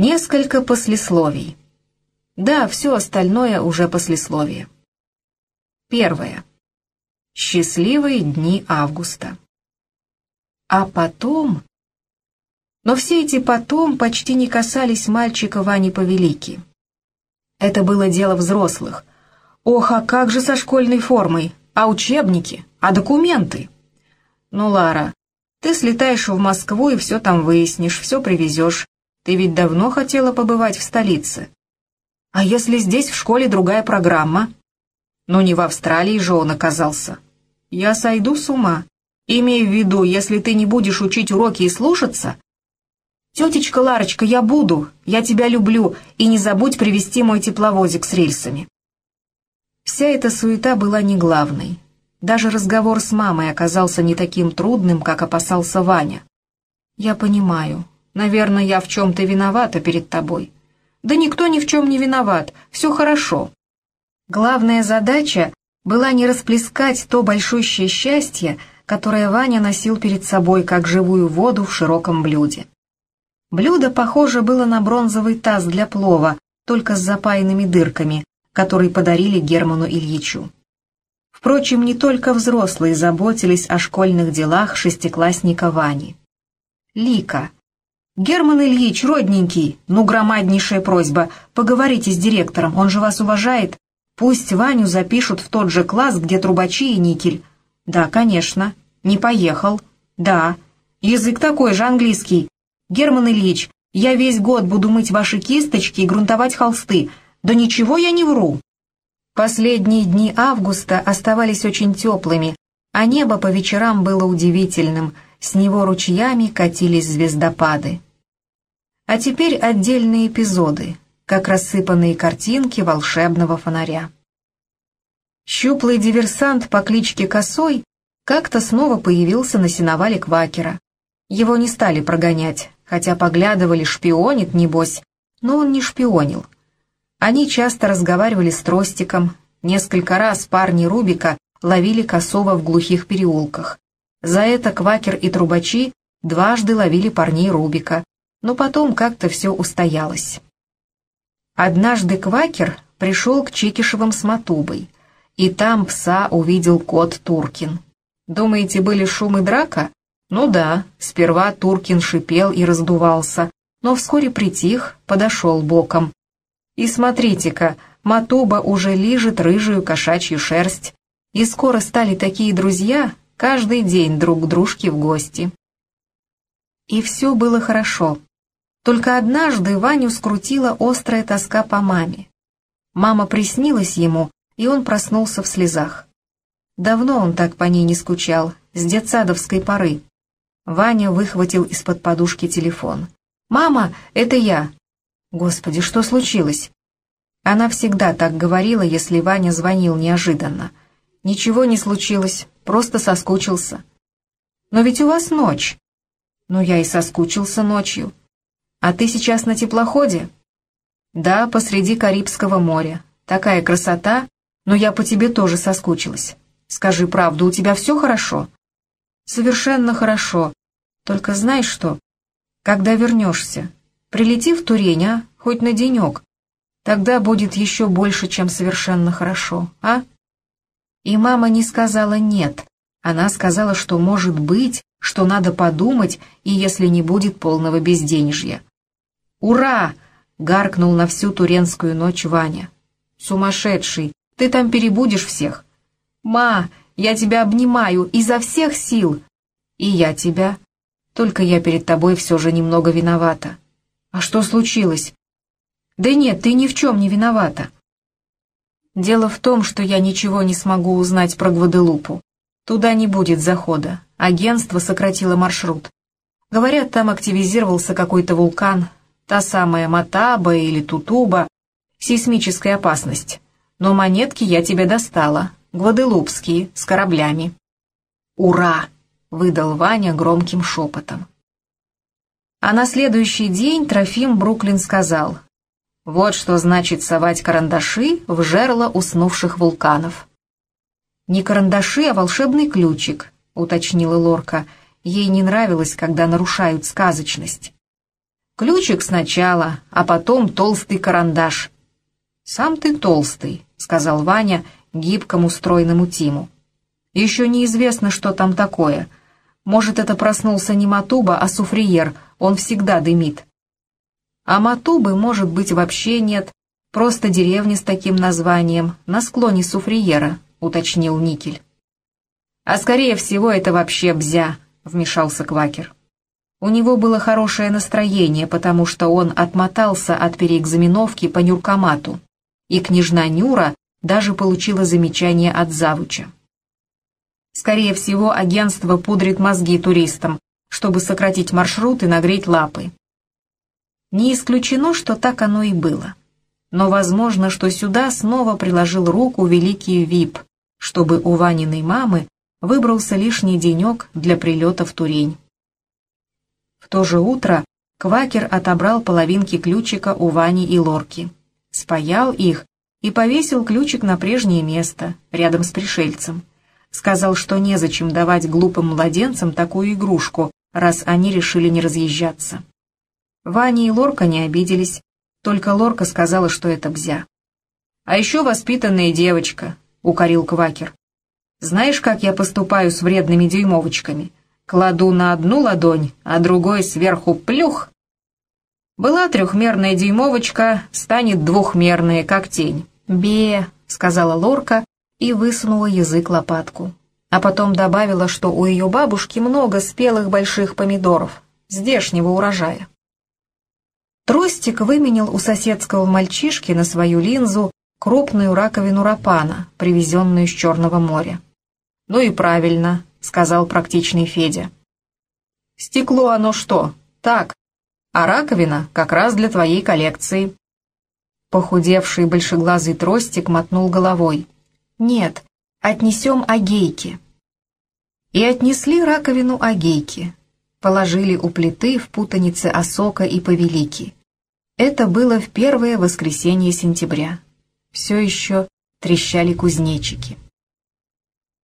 Несколько послесловий. Да, все остальное уже послесловие. Первое. Счастливые дни августа. А потом... Но все эти потом почти не касались мальчика Вани Повелики. Это было дело взрослых. Ох, а как же со школьной формой? А учебники? А документы? Ну, Лара, ты слетаешь в Москву и все там выяснишь, все привезешь. Ты ведь давно хотела побывать в столице. А если здесь в школе другая программа? Ну не в Австралии же он оказался. Я сойду с ума. Имея в виду, если ты не будешь учить уроки и слушаться... Тетечка Ларочка, я буду, я тебя люблю, и не забудь привезти мой тепловозик с рельсами. Вся эта суета была не главной. Даже разговор с мамой оказался не таким трудным, как опасался Ваня. «Я понимаю, Наверное, я в чем-то виновата перед тобой. Да никто ни в чем не виноват, все хорошо. Главная задача была не расплескать то большущее счастье, которое Ваня носил перед собой, как живую воду в широком блюде. Блюдо похоже было на бронзовый таз для плова, только с запаянными дырками, который подарили Герману Ильичу. Впрочем, не только взрослые заботились о школьных делах шестиклассника Вани. Лика, «Герман Ильич, родненький, ну громаднейшая просьба, поговорите с директором, он же вас уважает. Пусть Ваню запишут в тот же класс, где трубачи и никель». «Да, конечно. Не поехал». «Да. Язык такой же, английский. Герман Ильич, я весь год буду мыть ваши кисточки и грунтовать холсты. Да ничего я не вру». Последние дни августа оставались очень теплыми, а небо по вечерам было удивительным, с него ручьями катились звездопады. А теперь отдельные эпизоды, как рассыпанные картинки волшебного фонаря. Щуплый диверсант по кличке Косой как-то снова появился на сеновале Квакера. Его не стали прогонять, хотя поглядывали, шпионит, небось, но он не шпионил. Они часто разговаривали с Тростиком, несколько раз парни Рубика ловили Косова в глухих переулках. За это Квакер и Трубачи дважды ловили парней Рубика, но потом как-то все устоялось. Однажды Квакер пришел к Чикишевым с Матубой, и там пса увидел кот Туркин. Думаете, были шум и драка? Ну да, сперва Туркин шипел и раздувался, но вскоре притих, подошел боком. И смотрите-ка, Матуба уже лижет рыжую кошачью шерсть, и скоро стали такие друзья, каждый день друг к дружке в гости. И все было хорошо. Только однажды Ваню скрутила острая тоска по маме. Мама приснилась ему, и он проснулся в слезах. Давно он так по ней не скучал, с детсадовской поры. Ваня выхватил из-под подушки телефон. «Мама, это я!» «Господи, что случилось?» Она всегда так говорила, если Ваня звонил неожиданно. «Ничего не случилось, просто соскучился». «Но ведь у вас ночь». «Ну, я и соскучился ночью. «А ты сейчас на теплоходе?» «Да, посреди Карибского моря. Такая красота, но я по тебе тоже соскучилась. Скажи правду, у тебя все хорошо?» «Совершенно хорошо. Только знаешь что? Когда вернешься, прилети в Турень, а? Хоть на денек. Тогда будет еще больше, чем совершенно хорошо, а?» И мама не сказала «нет». Она сказала, что может быть, что надо подумать, и если не будет полного безденежья. «Ура!» — гаркнул на всю туренскую ночь Ваня. «Сумасшедший! Ты там перебудешь всех!» «Ма, я тебя обнимаю изо всех сил!» «И я тебя. Только я перед тобой все же немного виновата». «А что случилось?» «Да нет, ты ни в чем не виновата». «Дело в том, что я ничего не смогу узнать про Гваделупу. Туда не будет захода. Агентство сократило маршрут. Говорят, там активизировался какой-то вулкан, та самая Матаба или Тутуба, сейсмическая опасность. Но монетки я тебе достала, гваделупские, с кораблями. «Ура!» — выдал Ваня громким шепотом. А на следующий день Трофим Бруклин сказал, «Вот что значит совать карандаши в жерло уснувших вулканов». «Не карандаши, а волшебный ключик», — уточнила Лорка. Ей не нравилось, когда нарушают сказочность. Ключик сначала, а потом толстый карандаш. «Сам ты толстый», — сказал Ваня гибкому стройному Тиму. «Еще неизвестно, что там такое. Может, это проснулся не Матуба, а суфриер, он всегда дымит». «А Матубы, может быть, вообще нет, просто деревня с таким названием, на склоне суфриера», — уточнил Никель. «А скорее всего, это вообще бзя», — вмешался Квакер. У него было хорошее настроение, потому что он отмотался от переэкзаменовки по Нюркомату, и княжна Нюра даже получила замечание от завуча. Скорее всего, агентство пудрит мозги туристам, чтобы сократить маршрут и нагреть лапы. Не исключено, что так оно и было. Но возможно, что сюда снова приложил руку великий ВИП, чтобы у Ваниной мамы выбрался лишний денек для прилета в Турень. В то же утро Квакер отобрал половинки ключика у Вани и Лорки, спаял их и повесил ключик на прежнее место, рядом с пришельцем. Сказал, что незачем давать глупым младенцам такую игрушку, раз они решили не разъезжаться. Ваня и Лорка не обиделись, только Лорка сказала, что это бзя. «А еще воспитанная девочка», — укорил Квакер. «Знаешь, как я поступаю с вредными дюймовочками? Кладу на одну ладонь, а другой сверху плюх, была трехмерная дюймовочка, станет двухмерная, как тень. «Бе», — сказала Лорка и высунула язык лопатку. А потом добавила, что у ее бабушки много спелых больших помидоров, здешнего урожая. Тростик выменил у соседского мальчишки на свою линзу крупную раковину рапана, привезенную с Черного моря. «Ну и правильно», — сказал практичный Федя. «Стекло оно что? Так, а раковина как раз для твоей коллекции». Похудевший большеглазый тростик мотнул головой. «Нет, отнесем Агейке». И отнесли раковину Агейке. Положили у плиты в путанице осока и повелики. Это было в первое воскресенье сентября. Все еще трещали кузнечики.